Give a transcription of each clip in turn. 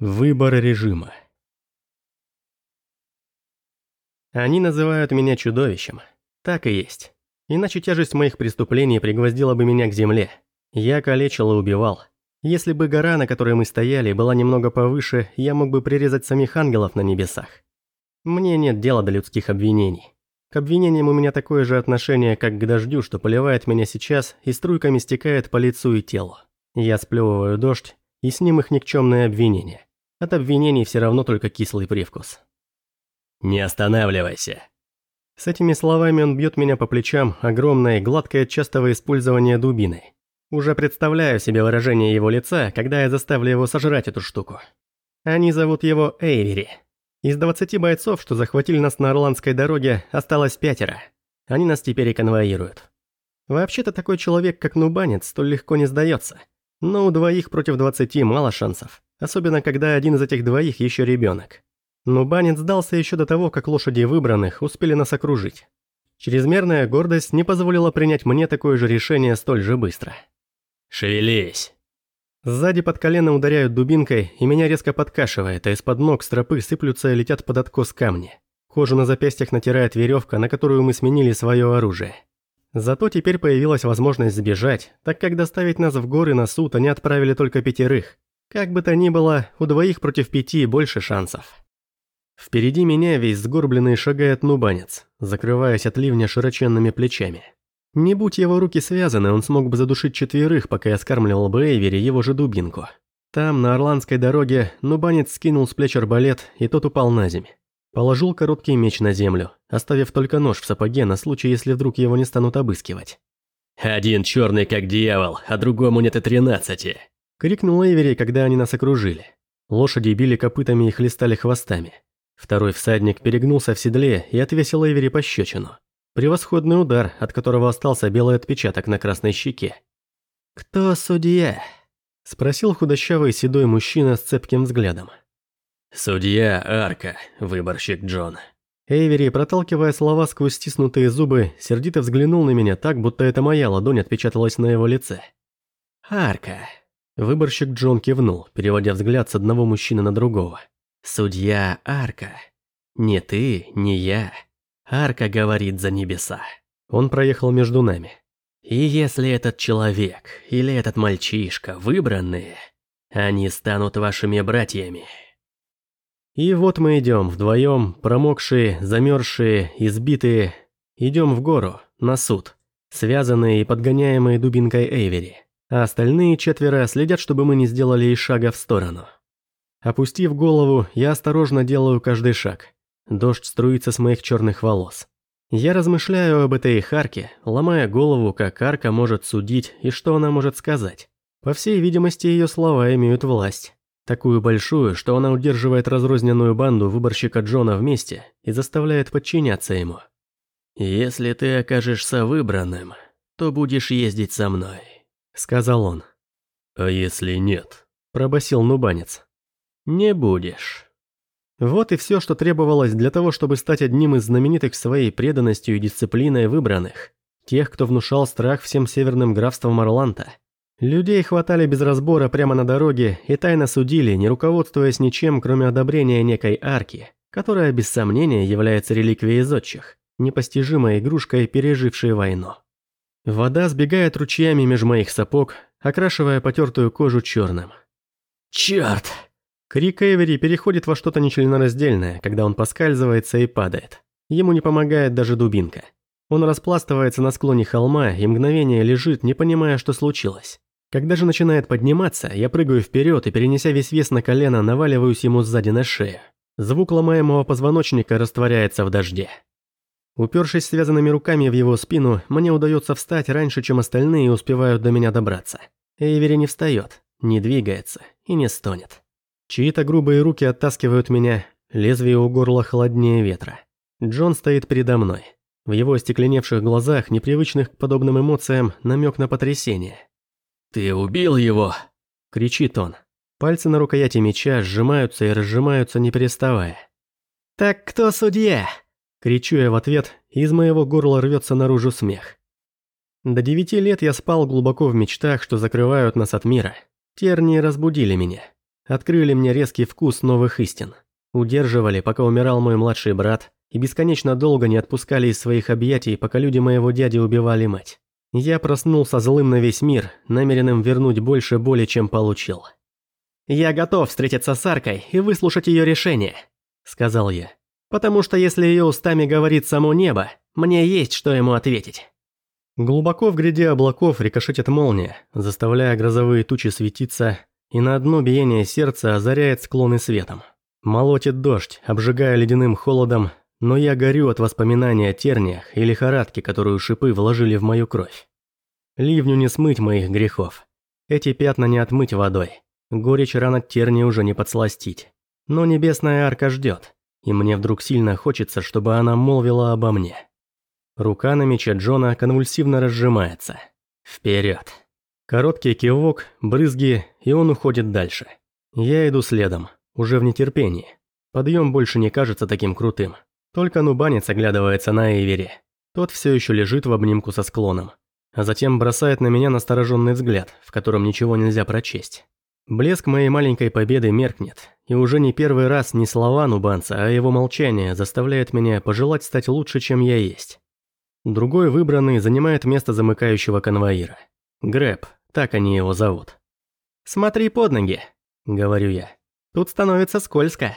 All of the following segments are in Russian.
Выбор режима. Они называют меня чудовищем. Так и есть. Иначе тяжесть моих преступлений пригвоздила бы меня к земле. Я калечил и убивал. Если бы гора, на которой мы стояли, была немного повыше, я мог бы прирезать самих ангелов на небесах. Мне нет дела до людских обвинений. К обвинениям у меня такое же отношение, как к дождю, что поливает меня сейчас и струйками стекает по лицу и телу. Я сплевываю дождь, и с ним их никчемные обвинения. От обвинений все равно только кислый привкус. «Не останавливайся». С этими словами он бьет меня по плечам огромной, гладкой от частого использования дубиной. Уже представляю себе выражение его лица, когда я заставлю его сожрать эту штуку. Они зовут его Эйвери. Из 20 бойцов, что захватили нас на Орландской дороге, осталось пятеро. Они нас теперь и конвоируют. Вообще-то такой человек, как Нубанец, столь легко не сдается. Но у двоих против 20 мало шансов. Особенно, когда один из этих двоих еще ребенок. Нубанец сдался еще до того, как лошади выбранных успели нас окружить. Чрезмерная гордость не позволила принять мне такое же решение столь же быстро. «Шевелись!» Сзади под колено ударяют дубинкой, и меня резко подкашивает, а из-под ног стропы сыплются и летят под откос камни. Кожу на запястьях натирает веревка, на которую мы сменили свое оружие. Зато теперь появилась возможность сбежать, так как доставить нас в горы на суд они отправили только пятерых. Как бы то ни было, у двоих против пяти больше шансов. Впереди меня весь сгорбленный шагает нубанец, закрываясь от ливня широченными плечами. Не будь его руки связаны, он смог бы задушить четверых, пока я скармливал бы Эйвери его же дубинку. Там, на Орландской дороге, нубанец скинул с плеч арбалет, и тот упал на земь. Положил короткий меч на землю, оставив только нож в сапоге на случай, если вдруг его не станут обыскивать. «Один черный как дьявол, а другому нет и тринадцати!» – крикнул Эйвери, когда они нас окружили. Лошади били копытами и хлестали хвостами. Второй всадник перегнулся в седле и отвесил Эйвери пощечину. Превосходный удар, от которого остался белый отпечаток на красной щеке. «Кто судья?» – спросил худощавый седой мужчина с цепким взглядом. «Судья Арка, выборщик Джон». Эйвери, проталкивая слова сквозь стиснутые зубы, сердито взглянул на меня так, будто это моя ладонь отпечаталась на его лице. «Арка». Выборщик Джон кивнул, переводя взгляд с одного мужчины на другого. «Судья Арка. Не ты, не я. Арка говорит за небеса. Он проехал между нами. И если этот человек или этот мальчишка выбранные, они станут вашими братьями. И вот мы идем вдвоем, промокшие, замерзшие, избитые. Идем в гору, на суд, связанные и подгоняемые дубинкой Эйвери. А остальные четверо следят, чтобы мы не сделали и шага в сторону. Опустив голову, я осторожно делаю каждый шаг. Дождь струится с моих черных волос. Я размышляю об этой Харке, ломая голову, как Арка может судить и что она может сказать. По всей видимости, ее слова имеют власть. Такую большую, что она удерживает разрозненную банду выборщика Джона вместе и заставляет подчиняться ему. «Если ты окажешься выбранным, то будешь ездить со мной», — сказал он. «А если нет?» — пробасил нубанец. «Не будешь». Вот и все, что требовалось для того, чтобы стать одним из знаменитых своей преданностью и дисциплиной выбранных. Тех, кто внушал страх всем северным графствам Орланта. Людей хватали без разбора прямо на дороге и тайно судили, не руководствуясь ничем, кроме одобрения некой арки, которая без сомнения является реликвией зодчих, непостижимой игрушкой, пережившей войну. Вода сбегает ручьями меж моих сапог, окрашивая потертую кожу черным. «Черт!» Крик Эвери переходит во что-то нечленораздельное, когда он поскальзывается и падает. Ему не помогает даже дубинка. Он распластывается на склоне холма и мгновение лежит, не понимая, что случилось. Когда же начинает подниматься, я прыгаю вперед и, перенеся весь вес на колено, наваливаюсь ему сзади на шею. Звук ломаемого позвоночника растворяется в дожде. Упершись связанными руками в его спину, мне удается встать раньше, чем остальные успевают до меня добраться. Эйвери не встает, не двигается и не стонет. Чьи-то грубые руки оттаскивают меня, лезвие у горла холоднее ветра. Джон стоит передо мной. В его остекленевших глазах, непривычных к подобным эмоциям, намек на потрясение. «Ты убил его!» – кричит он. Пальцы на рукояти меча сжимаются и разжимаются, не переставая. «Так кто судья?» – кричу я в ответ, из моего горла рвется наружу смех. До девяти лет я спал глубоко в мечтах, что закрывают нас от мира. Тернии разбудили меня. открыли мне резкий вкус новых истин. Удерживали, пока умирал мой младший брат, и бесконечно долго не отпускали из своих объятий, пока люди моего дяди убивали мать. Я проснулся злым на весь мир, намеренным вернуть больше боли, чем получил. «Я готов встретиться с Аркой и выслушать ее решение», — сказал я. «Потому что если ее устами говорит само небо, мне есть что ему ответить». Глубоко в гряде облаков рикошетит молния, заставляя грозовые тучи светиться, и на одно биение сердца озаряет склоны светом. Молотит дождь, обжигая ледяным холодом, но я горю от воспоминания о терниях и лихорадке, которую шипы вложили в мою кровь. Ливню не смыть моих грехов. Эти пятна не отмыть водой. Горечь ран от терни уже не подсластить. Но небесная арка ждет, и мне вдруг сильно хочется, чтобы она молвила обо мне. Рука на мече Джона конвульсивно разжимается. Вперед. Короткий кивок, брызги, и он уходит дальше. Я иду следом, уже в нетерпении. Подъем больше не кажется таким крутым. Только нубанец оглядывается на Эйвери. Тот все еще лежит в обнимку со склоном. А затем бросает на меня настороженный взгляд, в котором ничего нельзя прочесть. Блеск моей маленькой победы меркнет, и уже не первый раз не слова нубанца, а его молчание заставляет меня пожелать стать лучше, чем я есть. Другой выбранный занимает место замыкающего конвоира. Грэб, так они его зовут. «Смотри под ноги», — говорю я. «Тут становится скользко».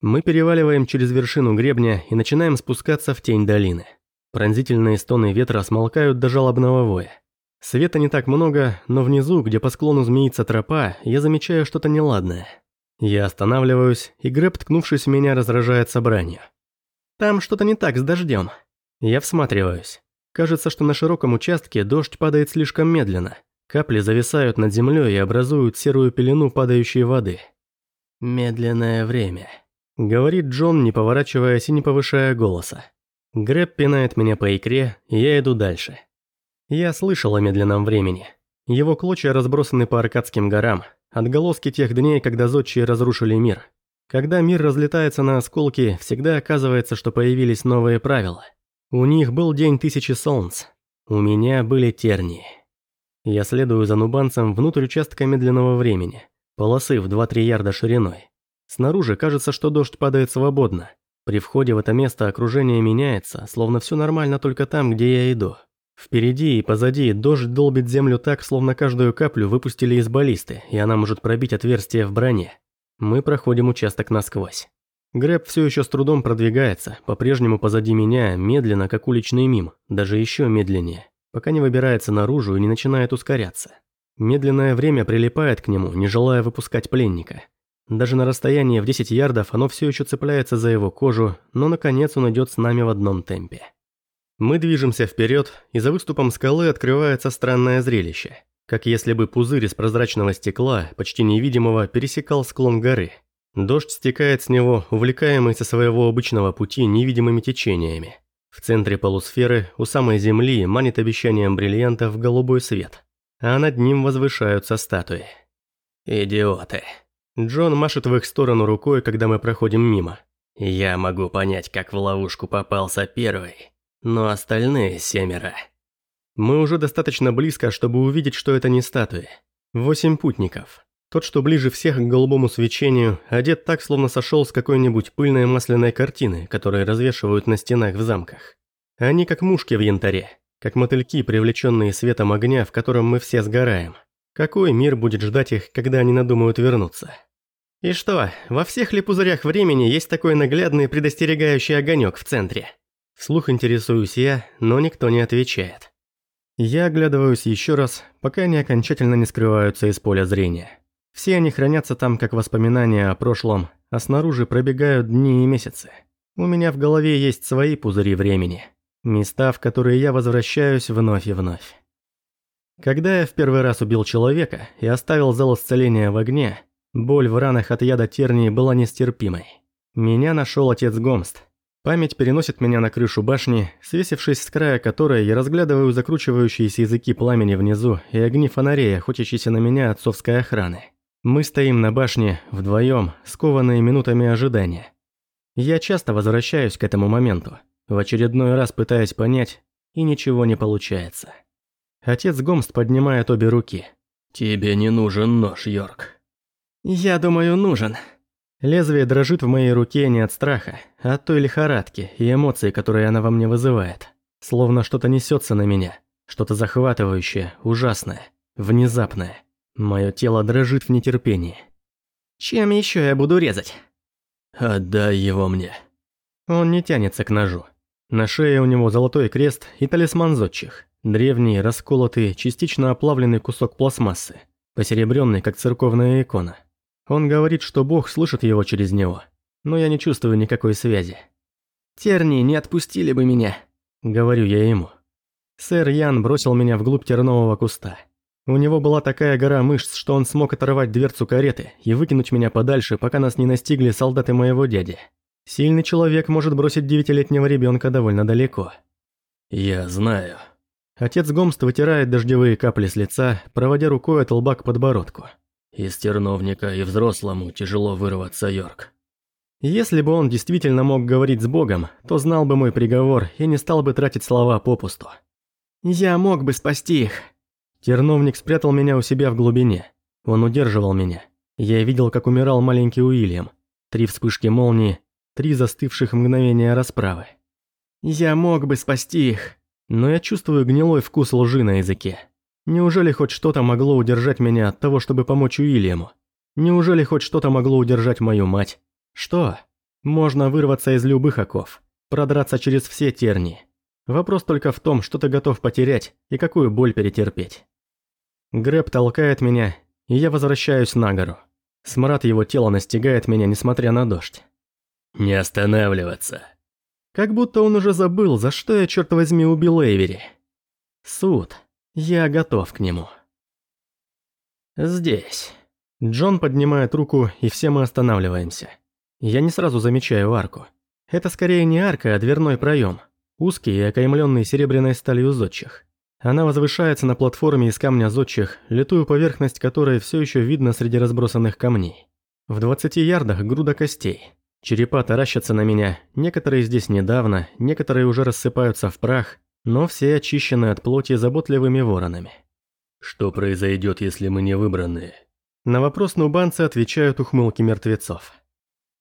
Мы переваливаем через вершину гребня и начинаем спускаться в тень долины. Пронзительные стоны ветра смолкают до жалобного воя. Света не так много, но внизу, где по склону змеится тропа, я замечаю что-то неладное. Я останавливаюсь, и Грэб, ткнувшись в меня, раздражает собрание. «Там что-то не так с дождем», я всматриваюсь. Кажется, что на широком участке дождь падает слишком медленно. Капли зависают над землей и образуют серую пелену падающей воды. «Медленное время», — говорит Джон, не поворачиваясь и не повышая голоса. Грэб пинает меня по икре, и я иду дальше. Я слышал о медленном времени. Его клочья разбросаны по Аркадским горам, отголоски тех дней, когда зодчие разрушили мир. Когда мир разлетается на осколки, всегда оказывается, что появились новые правила — у них был день тысячи солнц. У меня были тернии. Я следую за нубанцем внутрь участка медленного времени, полосы в 2-3 ярда шириной. Снаружи кажется, что дождь падает свободно. При входе в это место окружение меняется, словно все нормально только там, где я иду. Впереди и позади дождь долбит землю так, словно каждую каплю выпустили из баллисты, и она может пробить отверстие в броне. Мы проходим участок насквозь. Грэб все еще с трудом продвигается, по-прежнему позади меня, медленно, как уличный мим, даже еще медленнее, пока не выбирается наружу и не начинает ускоряться. Медленное время прилипает к нему, не желая выпускать пленника. Даже на расстоянии в 10 ярдов оно все еще цепляется за его кожу, но наконец он идет с нами в одном темпе. Мы движемся вперед, и за выступом скалы открывается странное зрелище. Как если бы пузырь из прозрачного стекла, почти невидимого, пересекал склон горы – Дождь стекает с него, увлекаемый со своего обычного пути невидимыми течениями. В центре полусферы, у самой земли, манит обещанием бриллиантов голубой свет, а над ним возвышаются статуи. «Идиоты!» Джон машет в их сторону рукой, когда мы проходим мимо. «Я могу понять, как в ловушку попался первый, но остальные семеро...» Мы уже достаточно близко, чтобы увидеть, что это не статуи. Восемь путников. Тот, что ближе всех к голубому свечению, одет так, словно сошел с какой-нибудь пыльной масляной картины, которые развешивают на стенах в замках. Они как мушки в янтаре, как мотыльки, привлеченные светом огня, в котором мы все сгораем. Какой мир будет ждать их, когда они надумают вернуться? И что, во всех ли пузырях времени есть такой наглядный предостерегающий огонек в центре? Вслух интересуюсь я, но никто не отвечает. Я оглядываюсь еще раз, пока они окончательно не скрываются из поля зрения. Все они хранятся там как воспоминания о прошлом, а снаружи пробегают дни и месяцы. У меня в голове есть свои пузыри времени. Места, в которые я возвращаюсь вновь и вновь. Когда я в первый раз убил человека и оставил зал исцеления в огне, боль в ранах от яда тернии была нестерпимой. Меня нашел отец Гомст. Память переносит меня на крышу башни, свесившись с края которой я разглядываю закручивающиеся языки пламени внизу и огни фонарей, охотящиеся на меня отцовской охраны. Мы стоим на башне, вдвоем, скованные минутами ожидания. Я часто возвращаюсь к этому моменту, в очередной раз пытаясь понять, и ничего не получается. Отец Гомст поднимает обе руки. «Тебе не нужен нож, Йорк». «Я думаю, нужен». Лезвие дрожит в моей руке не от страха, а от той лихорадки и эмоций, которые она во мне вызывает. Словно что-то несется на меня, что-то захватывающее, ужасное, внезапное. Мое тело дрожит в нетерпении. «Чем еще я буду резать?» «Отдай его мне». Он не тянется к ножу. На шее у него золотой крест и талисман зодчих. Древний, расколотый, частично оплавленный кусок пластмассы, посеребренный, как церковная икона. Он говорит, что Бог слышит его через него, но я не чувствую никакой связи. «Терни не отпустили бы меня», — говорю я ему. Сэр Ян бросил меня вглубь тернового куста. У него была такая гора мышц, что он смог оторвать дверцу кареты и выкинуть меня подальше, пока нас не настигли солдаты моего дяди. Сильный человек может бросить девятилетнего ребенка довольно далеко. Я знаю. Отец Гомст вытирает дождевые капли с лица, проводя рукой от лба к подбородку. Из терновника и взрослому тяжело вырваться, Йорк. Если бы он действительно мог говорить с Богом, то знал бы мой приговор и не стал бы тратить слова попусту. Я мог бы спасти их. Терновник спрятал меня у себя в глубине. Он удерживал меня. Я видел, как умирал маленький Уильям. Три вспышки молнии, Три застывших мгновения расправы. Я мог бы спасти их, но я чувствую гнилой вкус лжи на языке. Неужели хоть что-то могло удержать меня от того, чтобы помочь Уильяму? Неужели хоть что-то могло удержать мою мать? Что? Можно вырваться из любых оков, продраться через все тернии. Вопрос только в том, что ты готов потерять и какую боль перетерпеть. Грэб толкает меня, и я возвращаюсь на гору. Смрад его тела настигает меня, несмотря на дождь. Не останавливаться. Как будто он уже забыл, за что я, черт возьми, убил Эйвери. Суд. Я готов к нему. Здесь. Джон поднимает руку, и все мы останавливаемся. Я не сразу замечаю арку. Это скорее не арка, а дверной проем. Узкий и окаймленный серебряной сталью зодчих. Она возвышается на платформе из камня зодчих, литую поверхность которой все еще видно среди разбросанных камней. В 20 ярдах груда костей. Черепа таращатся на меня, некоторые здесь недавно, некоторые уже рассыпаются в прах, но все очищены от плоти заботливыми воронами. Что произойдет, если мы не выбранные? На вопрос нубанцы отвечают ухмылки мертвецов.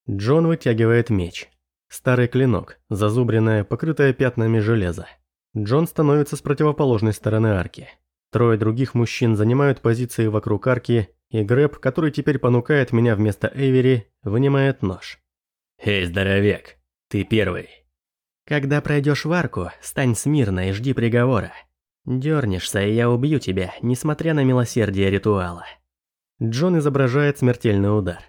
Джон вытягивает меч. Старый клинок, зазубренное, покрытое пятнами железа. Джон становится с противоположной стороны арки. Трое других мужчин занимают позиции вокруг арки, и Грэб, который теперь понукает меня вместо Эйвери, вынимает нож. «Эй, здоровяк, ты первый». «Когда пройдешь в арку, стань смирно и жди приговора. Дернешься, и я убью тебя, несмотря на милосердие ритуала». Джон изображает смертельный удар.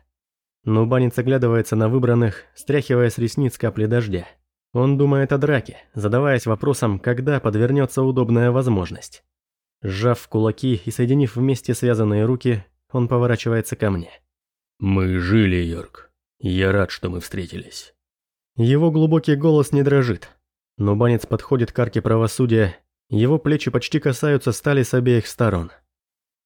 Нубанец оглядывается на выбранных, стряхивая с ресниц капли дождя. Он думает о драке, задаваясь вопросом, когда подвернется удобная возможность. Сжав кулаки и соединив вместе связанные руки, он поворачивается ко мне. «Мы жили, Йорк. Я рад, что мы встретились. Его глубокий голос не дрожит. Но банец подходит к арке правосудия, его плечи почти касаются стали с обеих сторон.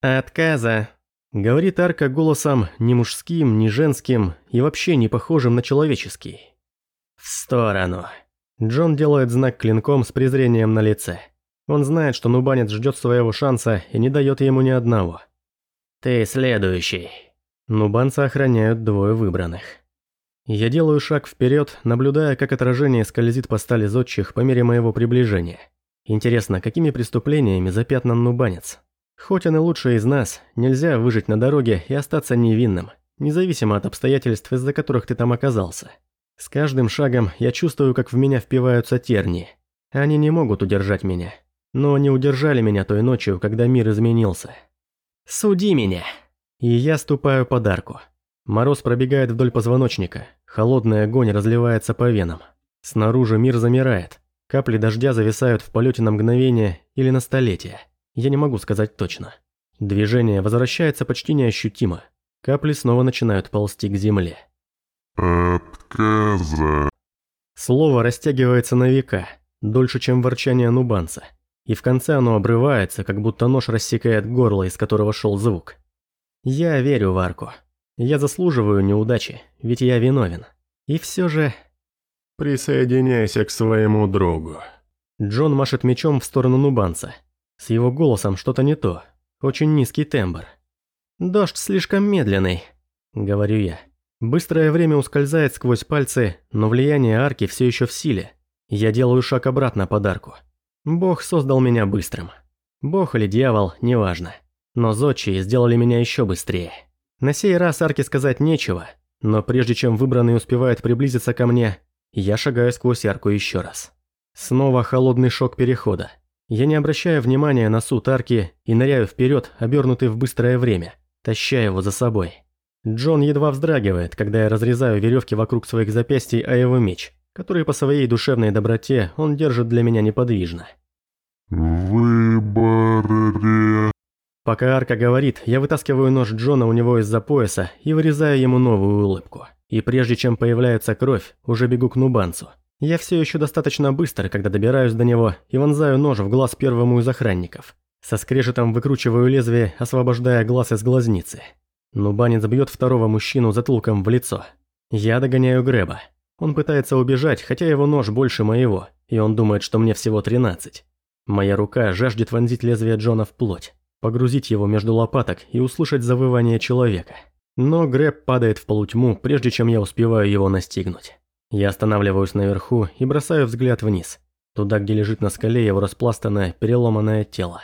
«Отказа», — говорит арка голосом ни мужским, ни женским и вообще не похожим на человеческий. «В сторону». Джон делает знак клинком с презрением на лице. Он знает, что нубанец ждет своего шанса и не дает ему ни одного. «Ты следующий». Нубанца охраняют двое выбранных. Я делаю шаг вперед, наблюдая, как отражение скользит по стали зодчих по мере моего приближения. Интересно, какими преступлениями запятнан нубанец? Хоть он и лучший из нас, нельзя выжить на дороге и остаться невинным, независимо от обстоятельств, из-за которых ты там оказался. С каждым шагом я чувствую, как в меня впиваются тернии. Они не могут удержать меня. Но они удержали меня той ночью, когда мир изменился. «Суди меня!» И я ступаю под арку. Мороз пробегает вдоль позвоночника, холодный огонь разливается по венам. Снаружи мир замирает, капли дождя зависают в полете на мгновение или на столетие. Я не могу сказать точно. Движение возвращается почти неощутимо. Капли снова начинают ползти к земле. «Отказа». Слово растягивается на века, дольше, чем ворчание нубанца. И в конце оно обрывается, как будто нож рассекает горло, из которого шел звук. Я верю в арку. Я заслуживаю неудачи, ведь я виновен. И все же... «Присоединяйся к своему другу». Джон машет мечом в сторону Нубанца. С его голосом что-то не то. Очень низкий тембр. «Дождь слишком медленный». – говорю я. Быстрое время ускользает сквозь пальцы, но влияние арки все еще в силе. Я делаю шаг обратно под арку. Бог создал меня быстрым. Бог или дьявол, неважно. Но зодчие сделали меня еще быстрее. На сей раз арке сказать нечего, но прежде чем выбранный успевает приблизиться ко мне, я шагаю сквозь арку еще раз. Снова холодный шок перехода. Я не обращаю внимания на суд арки и ныряю вперед, обернутый в быстрое время, таща его за собой. Джон едва вздрагивает, когда я разрезаю веревки вокруг своих запястий, а его меч, который по своей душевной доброте он держит для меня неподвижно. Выборы. Пока Арка говорит, я вытаскиваю нож Джона у него из-за пояса и вырезаю ему новую улыбку. И прежде чем появляется кровь, уже бегу к Нубанцу. Я все еще достаточно быстр, когда добираюсь до него и вонзаю нож в глаз первому из охранников. Со скрежетом выкручиваю лезвие, освобождая глаз из глазницы. Нубанец бьет второго мужчину затылком в лицо. Я догоняю Греба. Он пытается убежать, хотя его нож больше моего, и он думает, что мне всего 13. Моя рука жаждет вонзить лезвие Джона в плоть, погрузить его между лопаток и услышать завывание человека. Но Греб падает в полутьму, прежде чем я успеваю его настигнуть. Я останавливаюсь наверху и бросаю взгляд вниз, туда, где лежит на скале его распластанное, переломанное тело.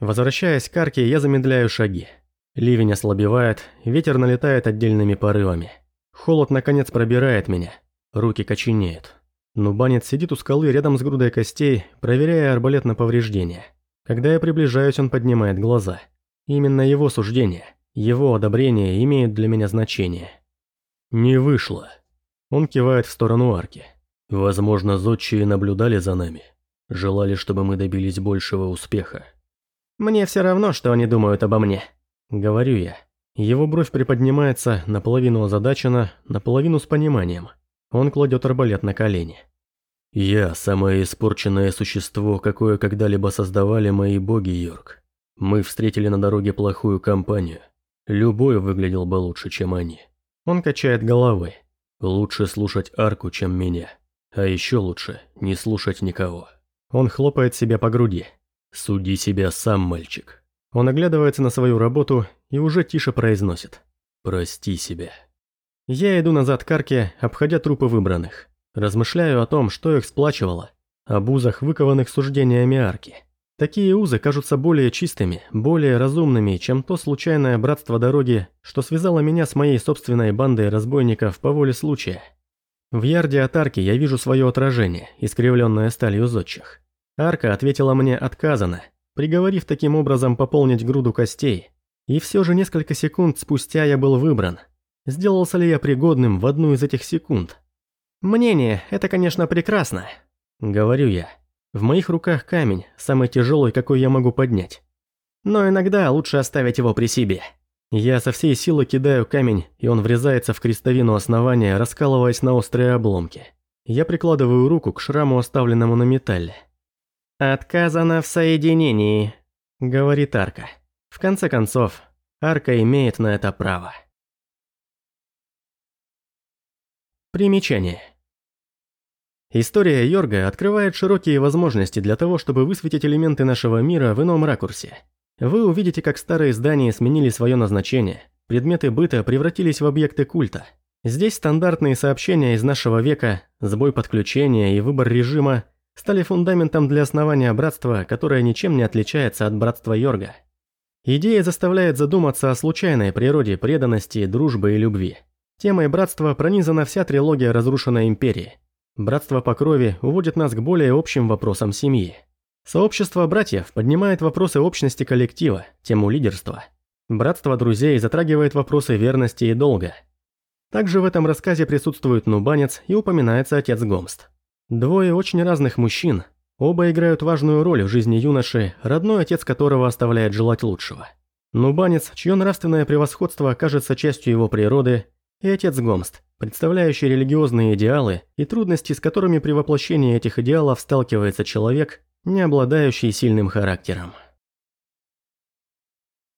Возвращаясь к арке, я замедляю шаги. Ливень ослабевает, ветер налетает отдельными порывами. Холод наконец пробирает меня. Руки коченеют. Нубанец сидит у скалы рядом с грудой костей, проверяя арбалет на повреждения. Когда я приближаюсь, он поднимает глаза. Именно его суждение, его одобрение имеют для меня значение. «Не вышло». Он кивает в сторону арки. «Возможно, зодчие наблюдали за нами. Желали, чтобы мы добились большего успеха». «Мне все равно, что они думают обо мне», Говорю я. Его бровь приподнимается, наполовину озадачена, наполовину с пониманием. Он кладет арбалет на колени. «Я – самое испорченное существо, какое когда-либо создавали мои боги, Йорк. Мы встретили на дороге плохую компанию. Любой выглядел бы лучше, чем они». Он качает головой. «Лучше слушать арку, чем меня. А еще лучше не слушать никого». Он хлопает себя по груди. «Суди себя сам, мальчик». Он оглядывается на свою работу и уже тише произносит. «Прости себя». Я иду назад к арке, обходя трупы выбранных. Размышляю о том, что их сплачивало. Об узах, выкованных суждениями арки. Такие узы кажутся более чистыми, более разумными, чем то случайное братство дороги, что связало меня с моей собственной бандой разбойников по воле случая. В ярде от арки я вижу свое отражение, искривленное сталью зодчих. Арка ответила мне отказано, приговорив таким образом пополнить груду костей. И все же несколько секунд спустя я был выбран. Сделался ли я пригодным в одну из этих секунд? Мнение – это, конечно, прекрасно, говорю я. В моих руках камень, самый тяжелый, какой я могу поднять. Но иногда лучше оставить его при себе. Я со всей силы кидаю камень, и он врезается в крестовину основания, раскалываясь на острые обломки. Я прикладываю руку к шраму, оставленному на металле. «Отказано в соединении», — говорит Арка. В конце концов, Арка имеет на это право. Примечание. История Йорга открывает широкие возможности для того, чтобы высветить элементы нашего мира в ином ракурсе. Вы увидите, как старые здания сменили свое назначение, предметы быта превратились в объекты культа. Здесь стандартные сообщения из нашего века, сбой подключения и выбор режима стали фундаментом для основания братства, которое ничем не отличается от братства Йорга. Идея заставляет задуматься о случайной природе преданности, дружбы и любви. Темой братства пронизана вся трилогия разрушенной империи. Братство по крови уводит нас к более общим вопросам семьи. Сообщество братьев поднимает вопросы общности коллектива, тему лидерства. Братство друзей затрагивает вопросы верности и долга. Также в этом рассказе присутствует Нубанец и упоминается отец Гомст. Двое очень разных мужчин, оба играют важную роль в жизни юноши, родной отец которого оставляет желать лучшего. Нубанец, чье нравственное превосходство кажется частью его природы, и отец Гомст, представляющий религиозные идеалы и трудности, с которыми при воплощении этих идеалов сталкивается человек, не обладающий сильным характером.